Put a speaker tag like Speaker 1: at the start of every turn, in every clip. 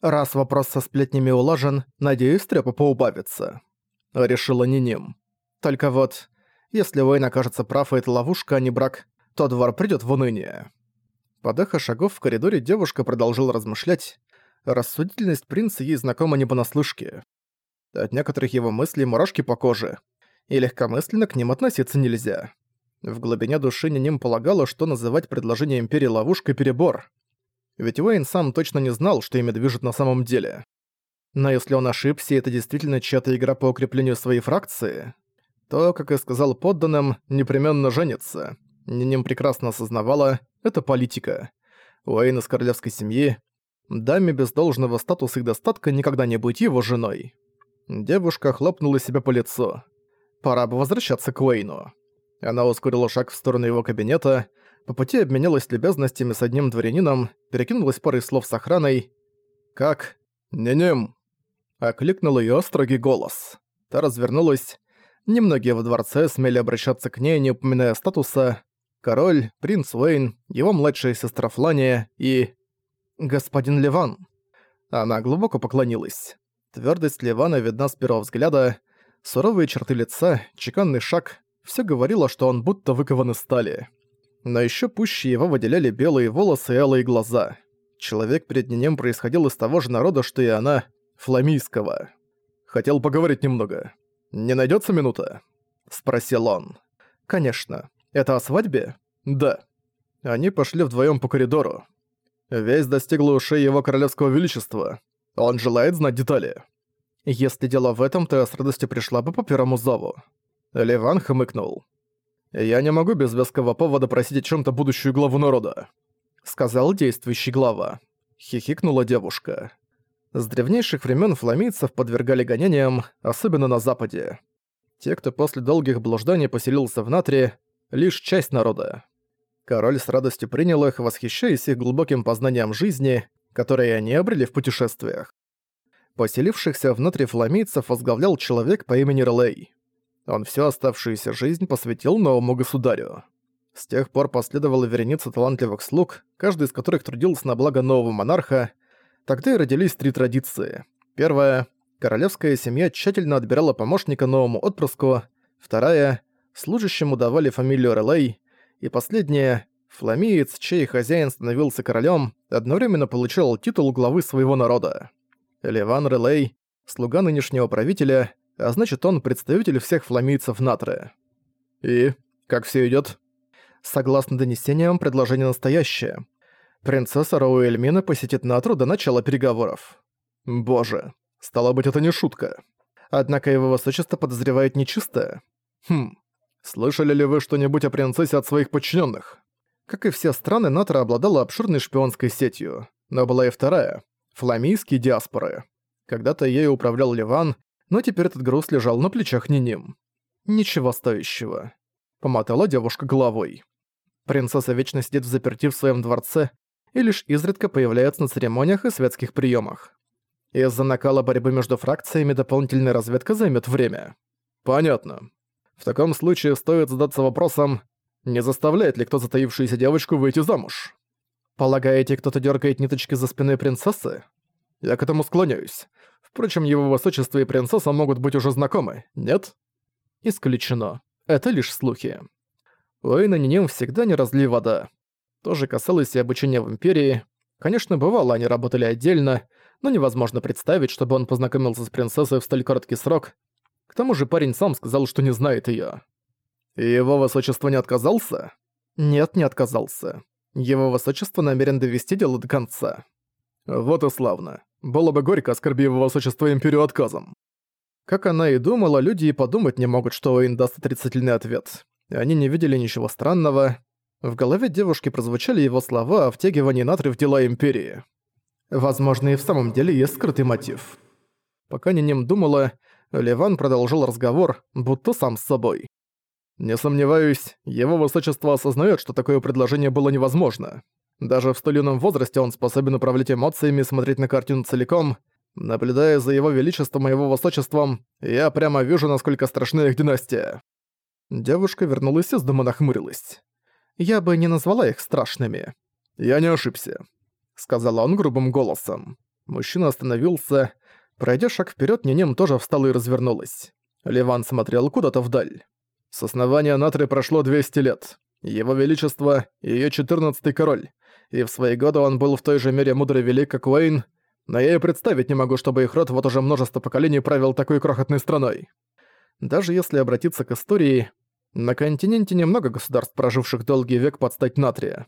Speaker 1: Раз вопрос со сплетнями улажен, надеюсь, трёпа поубавится. Решила Ниним. Только вот, если Уэйн окажется прав, и это ловушка, а не брак, то двор придёт в уныние. Под эхо шагов в коридоре девушка продолжила размышлять. Рассудительность принца ей знакома не понаслышке. От некоторых его мыслей мурашки по коже. И легкомысленно к ним относиться нельзя. В глубине души Ниним полагала, что называть предложение Империи ловушкой перебор. Ведь Уэйн сам точно не знал, что ими движет на самом деле. Но если он ошибся, и это действительно чья-то игра по укреплению своей фракции, то, как и сказал подданным, непременно женится. Ниним прекрасно осознавала, это политика. Уэйн из королевской семьи, даме без должного статуса и достатка никогда не быть его женой. Девушка хлопнула себя по лицу. Пора бы возвращаться к Уэйну. Она ускорила шаг в сторону его кабинета, по пути обменялась любезностями с одним дворянином, перекинулась парой слов с охраной. «Как? Не-нем!» Окликнул её строгий голос. Та развернулась. Немногие во дворце смели обращаться к ней, не упоминая статуса. Король, принц Уэйн, его младшая сестра Флания и... «Господин Ливан». Она глубоко поклонилась. Твёрдость Ливана видна с первого взгляда, суровые черты лица, чеканный шаг — всё говорило, что он будто выкован из стали но еще пуще его выделяли белые волосы и алые глаза. Человек перед ним происходил из того же народа, что и она, фламийского. «Хотел поговорить немного. Не найдется минута?» — спросил он. «Конечно. Это о свадьбе?» «Да». Они пошли вдвоем по коридору. Весь достигла ушей его королевского величества. Он желает знать детали. «Если дело в этом, то я с радостью пришла бы по первому зову». Ливан хмыкнул. «Я не могу без веского повода просить о чем-то будущую главу народа», — сказал действующий глава. Хихикнула девушка. С древнейших времен фламийцев подвергали гонениям, особенно на Западе. Те, кто после долгих блужданий поселился в Натре, лишь часть народа. Король с радостью принял их, восхищаясь их глубоким познанием жизни, которые они обрели в путешествиях. Поселившихся в Натре фламийцев возглавлял человек по имени Релей. Он всю оставшуюся жизнь посвятил новому государю. С тех пор последовала вереница талантливых слуг, каждый из которых трудился на благо нового монарха. Тогда и родились три традиции. Первая – королевская семья тщательно отбирала помощника новому отпрыску. Вторая – служащему давали фамилию Релей. И последняя – фламиец, чей хозяин становился королем, одновременно получал титул главы своего народа. Ливан Релей – слуга нынешнего правителя, а значит он представитель всех фламийцев Натры. И как все идет? Согласно донесениям, предложение настоящее. Принцесса Роуэльмина посетит Натру до начала переговоров. Боже, стало быть, это не шутка. Однако его высочество подозревает нечистое. Хм, слышали ли вы что-нибудь о принцессе от своих подчиненных? Как и все страны, Натра обладала обширной шпионской сетью, но была и вторая – фламийские диаспоры. Когда-то ею управлял Ливан, но теперь этот груз лежал на плечах Ниним. Ничего стоящего. Помотала девушка головой. Принцесса вечно сидит в заперти в своем дворце и лишь изредка появляется на церемониях и светских приемах. Из-за накала борьбы между фракциями дополнительная разведка займет время. Понятно. В таком случае стоит задаться вопросом, не заставляет ли кто затаившуюся девочку выйти замуж? Полагаете, кто-то дергает ниточки за спиной принцессы? Я к этому склоняюсь. Впрочем, его высочество и принцесса могут быть уже знакомы, нет? Исключено. Это лишь слухи. У Эйна Ниним всегда не разли вода. Тоже касалось и обучения в Империи. Конечно, бывало, они работали отдельно, но невозможно представить, чтобы он познакомился с принцессой в столь короткий срок. К тому же парень сам сказал, что не знает её. Его высочество не отказался? Нет, не отказался. Его высочество намерен довести дело до конца. Вот и славно. Было бы горько, оскорби его высочество империю отказом. Как она и думала, люди и подумать не могут, что Уэйн даст отрицательный ответ. Они не видели ничего странного. В голове девушки прозвучали его слова о втягивании натрия в дела Империи. Возможно, и в самом деле есть скрытый мотив. Пока Ниним думала, Ливан продолжил разговор, будто сам с собой. «Не сомневаюсь, его высочество осознает, что такое предложение было невозможно. Даже в столь юном возрасте он способен управлять эмоциями и смотреть на картину целиком. Наблюдая за его величеством и его высочеством, я прямо вижу, насколько страшна их династия. Девушка вернулась из дома нахмурилась. Я бы не назвала их страшными. Я не ошибся, сказала он грубым голосом. Мужчина остановился. Пройдя шаг вперед, Нинем тоже встала и развернулась. Ливан смотрел куда-то вдаль. С основания Натры прошло 200 лет. Его Величество — ее четырнадцатый король. И в свои годы он был в той же мере мудрый велик, как Уэйн, но я и представить не могу, чтобы их род вот уже множество поколений правил такой крохотной страной. Даже если обратиться к истории, на континенте немного государств, проживших долгий век под стать Натрия.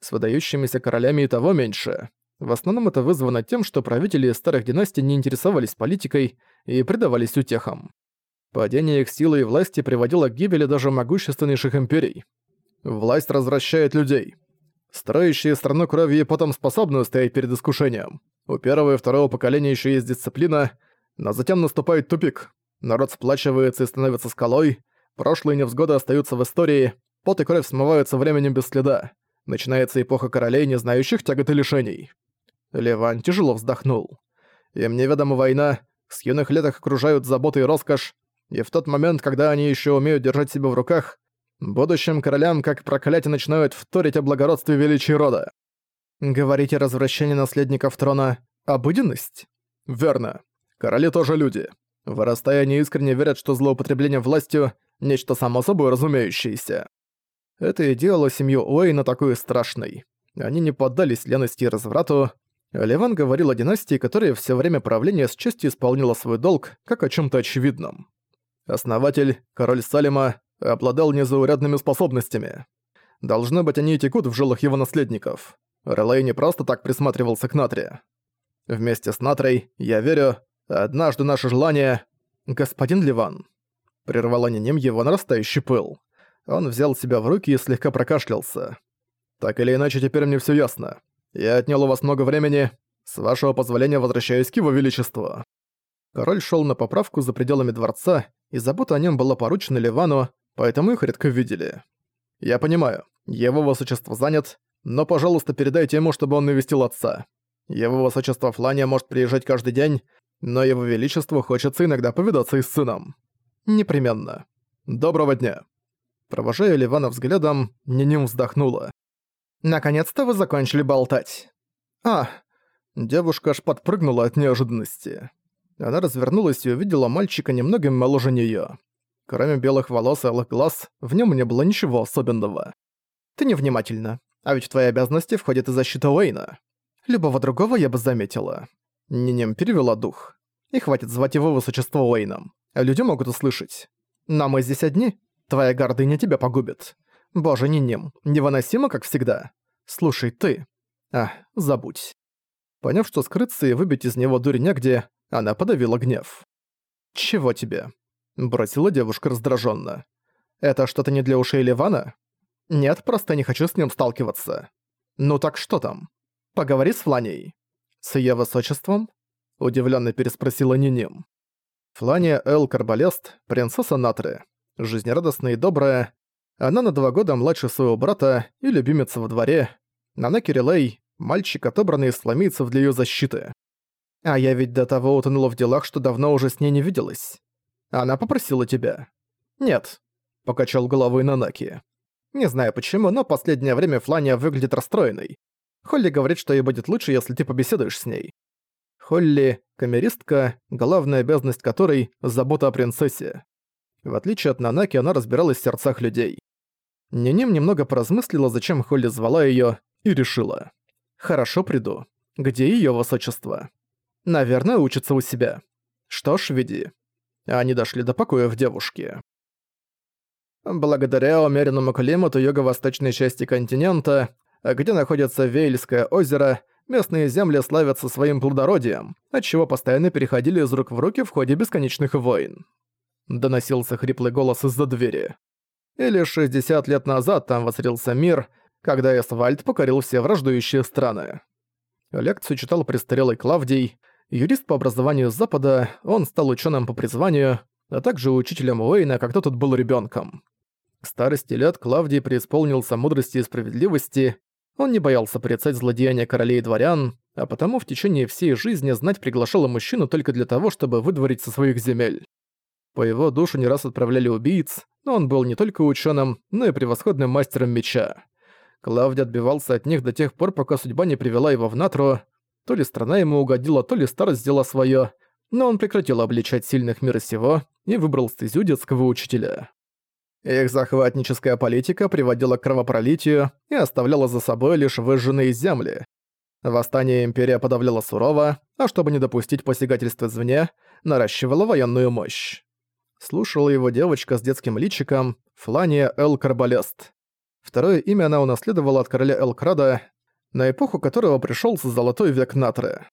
Speaker 1: С выдающимися королями и того меньше. В основном это вызвано тем, что правители старых династий не интересовались политикой и предавались утехам. Падение их силы и власти приводило к гибели даже могущественнейших империй. Власть развращает людей. Строящие страну кровью и потом способны устоять перед искушением. У первого и второго поколения еще есть дисциплина, но затем наступает тупик. Народ сплачивается и становится скалой, прошлые невзгоды остаются в истории, пот и кровь смываются временем без следа. Начинается эпоха королей, не знающих тягот и лишений. Ливан тяжело вздохнул. Им неведома война, с юных лет их окружают заботы и роскошь, и в тот момент, когда они еще умеют держать себя в руках, будущим королям как проклятие начинают вторить о благородстве и величии рода. Говорите, развращение наследников трона — обыденность? Верно. Короли тоже люди. Вырастая, они искренне верят, что злоупотребление властью — нечто само собой разумеющееся. Это и делало семью Уэйна такой страшной. Они не поддались лености и разврату. Ливан говорил о династии, которая все время правления с честью исполнила свой долг, как о чем то очевидном. Основатель, король Салима, обладал незаурядными способностями. Должно быть, они и текут в жилах его наследников. Релей не просто так присматривался к Натре. Вместе с Натрой, я верю, однажды наше желание... Господин Ливан. Прервала Ниним его нарастающий пыл. Он взял себя в руки и слегка прокашлялся. «Так или иначе, теперь мне все ясно. Я отнял у вас много времени. С вашего позволения возвращаюсь к его величеству». Король шел на поправку за пределами дворца, и забота о нем была поручена Ливану, поэтому их редко видели. «Я понимаю, его высочество занят, но, пожалуйста, передайте ему, чтобы он навестил отца. Его высочество Флания может приезжать каждый день, но его величеству хочется иногда повидаться и с сыном. Непременно. Доброго дня». Провожая Ливана взглядом, Ниним вздохнула. «Наконец-то вы закончили болтать». «А!» Девушка аж подпрыгнула от неожиданности. Она развернулась и увидела мальчика немного моложе неё. Кроме белых волос и алых глаз, в нём не было ничего особенного. «Ты невнимательна. А ведь в твои обязанности входит и защита Уэйна. Любого другого я бы заметила». Нинем перевела дух. И хватит звать его высочество Уэйном. Люди могут услышать. Но мы здесь одни. Твоя гордыня тебя погубит. Боже, Нинем, невыносимо, как всегда. Слушай, ты... А, забудь. Поняв, что скрыться и выбить из него дурь негде, она подавила гнев. «Чего тебе?» – бросила девушка раздраженно. «Это что-то не для ушей Ливана?» «Нет, просто не хочу с ним сталкиваться». «Ну так что там? Поговори с Фланей». «С её высочеством?» – удивлённо переспросила Ниним. Флания Эл Карбалест, принцесса Натры. Жизнерадостная и добрая. Она на два года младше своего брата и любимица во дворе. Нана Кирилей – мальчик, отобранный из фламийцев для её защиты. А я ведь до того утонула в делах, что давно уже с ней не виделась. Она попросила тебя. Нет, покачал головой Нанаки. Не знаю почему, но последнее время Флания выглядит расстроенной. Холли говорит, что ей будет лучше, если ты побеседуешь с ней. Холли — камеристка, главная обязанность которой — забота о принцессе. В отличие от Нанаки, она разбиралась в сердцах людей. Ниним немного поразмыслила, зачем Холли звала её, и решила. «Хорошо, приду. Где её высочество?» Наверное, учится у себя. Что ж, веди. Они дошли до покоев девушки. Благодаря умеренному климату юго-восточной части континента, где находится Вейльское озеро, местные земли славятся своим плодородием, отчего постоянно переходили из рук в руки в ходе бесконечных войн. Доносился хриплый голос из-за двери. Или 60 лет назад там воцарился мир, когда Эсвальд покорил все враждующие страны. Лекцию читал престарелый Клавдий, Юрист по образованию с Запада, он стал ученым по призванию, а также учителем Уэйна, когда тот был ребенком. К старости лет Клавдий преисполнился мудрости и справедливости, он не боялся порицать злодеяния королей и дворян, а потому в течение всей жизни знать приглашала мужчину только для того, чтобы выдворить со своих земель. По его душу не раз отправляли убийц, но он был не только ученым, но и превосходным мастером меча. Клавдий отбивался от них до тех пор, пока судьба не привела его в Натру, То ли страна ему угодила, то ли старость сделала своё, но он прекратил обличать сильных мира сего и выбрал стезю детского учителя. Их захватническая политика приводила к кровопролитию и оставляла за собой лишь выжженные земли. Восстание империя подавляла сурово, а чтобы не допустить посягательств извне, наращивала военную мощь. Слушала его девочка с детским личиком Флания Эл Карбалест. Второе имя она унаследовала от короля Элкрада, на эпоху которого пришелся золотой век Натры.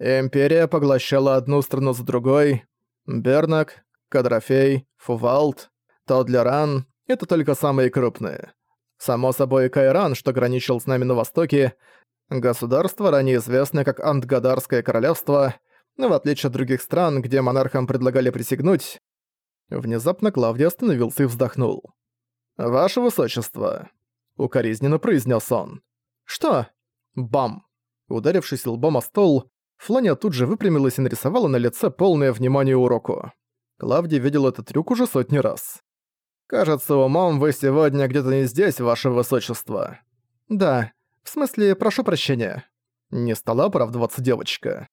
Speaker 1: Империя поглощала одну страну за другой. Бернак, Кадрофей, Фувалт, Тодлеран — это только самые крупные. Само собой, Кайран, что граничил с нами на востоке, государство, ранее известное как Антгадарское королевство, но в отличие от других стран, где монархам предлагали присягнуть, внезапно Клавдий остановился и вздохнул. «Ваше высочество», — укоризненно произнес он. «Что?» Бам! Ударившись лбом о стол, Фланя тут же выпрямилась и нарисовала на лице полное внимание уроку. Клавдий видел этот трюк уже сотни раз. «Кажется, умом вы сегодня где-то не здесь, ваше высочество». «Да, в смысле, прошу прощения». Не стала оправдываться девочка.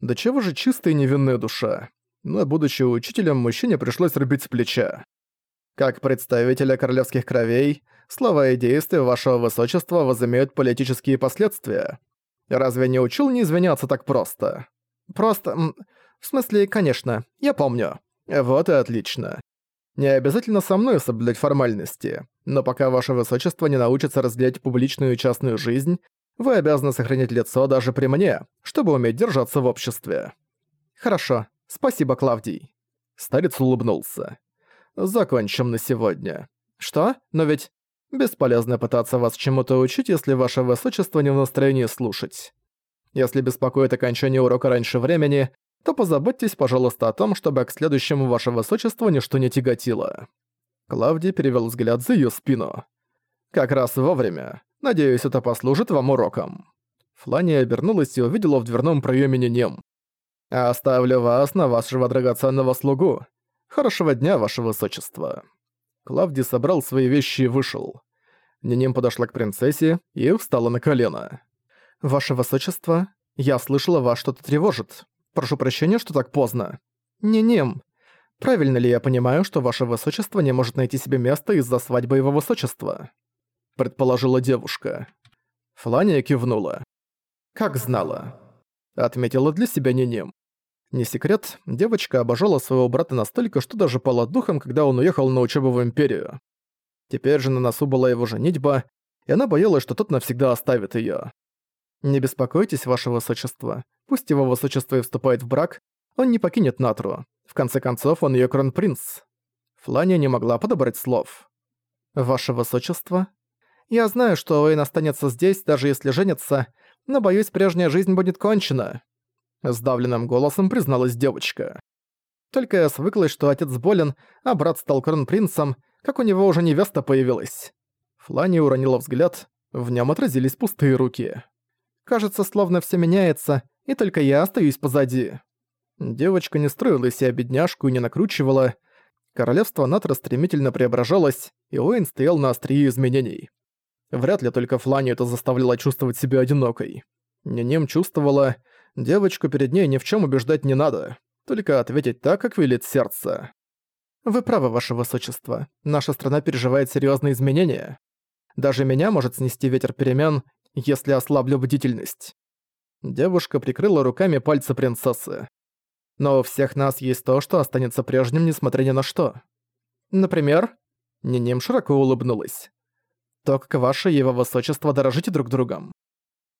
Speaker 1: Да чего же чистая и невинная душа. Но, будучи учителем, мужчине пришлось рубить с плеча. Как представителя королевских кровей, слова и действия вашего высочества возымеют политические последствия. Разве не учил не извиняться так просто? Просто... В смысле, конечно, я помню. Вот и отлично. Не обязательно со мной соблюдать формальности, но пока ваше высочество не научится разделять публичную и частную жизнь, вы обязаны сохранять лицо даже при мне, чтобы уметь держаться в обществе. Хорошо, спасибо, Клавдий. Старец улыбнулся. Закончим на сегодня. Что? Но ведь бесполезно пытаться вас чему-то учить, если ваше высочество не в настроении слушать. Если беспокоит окончание урока раньше времени, то позаботьтесь, пожалуйста, о том, чтобы к следующему ваше высочество ничто не тяготило». Клавдий перевел взгляд за ее спину. «Как раз вовремя. Надеюсь, это послужит вам уроком». Флания обернулась и увидела в дверном проеме Нинем. «Оставлю вас на вашего драгоценного слугу. Хорошего дня, ваше высочество». Клавдий собрал свои вещи и вышел. Нинем подошла к принцессе и встала на колено. «Ваше высочество, я слышала, вас что-то тревожит. Прошу прощения, что так поздно. Не-нем. Правильно ли я понимаю, что ваше высочество не может найти себе место из-за свадьбы его высочества? Предположила девушка. Флания кивнула. Как знала. Отметила для себя Нинем. Не секрет, девочка обожала своего брата настолько, что даже пала духом, когда он уехал на учебу в Империю. Теперь же на носу была его женитьба, и она боялась, что тот навсегда оставит её. «Не беспокойтесь, ваше высочество. Пусть его высочество и вступает в брак, он не покинет Натру. В конце концов, он её кронпринц». Флания не могла подобрать слов. «Ваше высочество? Я знаю, что Уэйн останется здесь, даже если женится, но, боюсь, прежняя жизнь будет кончена». Сдавленным голосом призналась девочка. Только я свыклась, что отец болен, а брат стал кронпринцем, как у него уже невеста появилась. Флания уронила взгляд, в нем отразились пустые руки. Кажется, словно все меняется, и только я остаюсь позади. Девочка не строила себя бедняжку и не накручивала. Королевство Натра стремительно преображалось, и Уэйн стоял на острие изменений. Вряд ли только Фланию это заставляло чувствовать себя одинокой. Нинем чувствовала, девочку перед ней ни в чем убеждать не надо, только ответить так, как велит сердце. «Вы правы, ваше высочество. Наша страна переживает серьезные изменения. Даже меня может снести ветер перемен, если ослаблю бдительность». Девушка прикрыла руками пальцы принцессы. «Но у всех нас есть то, что останется прежним, несмотря ни на что. Например...» Ниним широко улыбнулась. «То, как ваше и его высочество дорожите друг другом».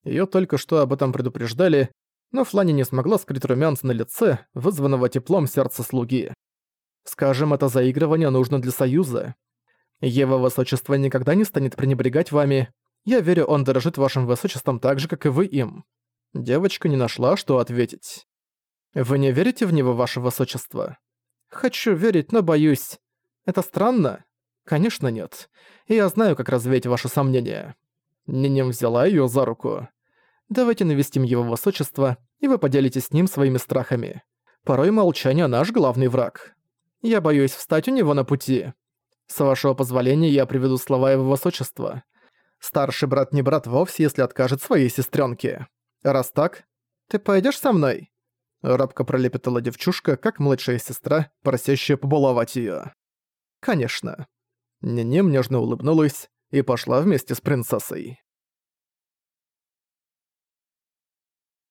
Speaker 1: Её только что об этом предупреждали, но Флани не смогла скрыть румянца на лице, вызванного теплом сердца слуги. «Скажем, это заигрывание нужно для союза. Его высочество никогда не станет пренебрегать вами, я верю, он дорожит вашим высочеством так же, как и вы им». Девочка не нашла, что ответить. «Вы не верите в него, ваше высочество?» «Хочу верить, но боюсь. Это странно?» «Конечно нет. И я знаю, как развеять ваши сомнения». Нинем взяла её за руку. «Давайте навестим его высочество, и вы поделитесь с ним своими страхами. Порой молчание наш главный враг. Я боюсь встать у него на пути. С вашего позволения я приведу слова его высочества. Старший брат не брат вовсе, если откажет своей сестренке. Раз так, ты пойдешь со мной?» Рабка пролепетала девчушка, как младшая сестра, просящая побаловать ее. «Конечно». Ниним нежно улыбнулась и пошла вместе с принцессой.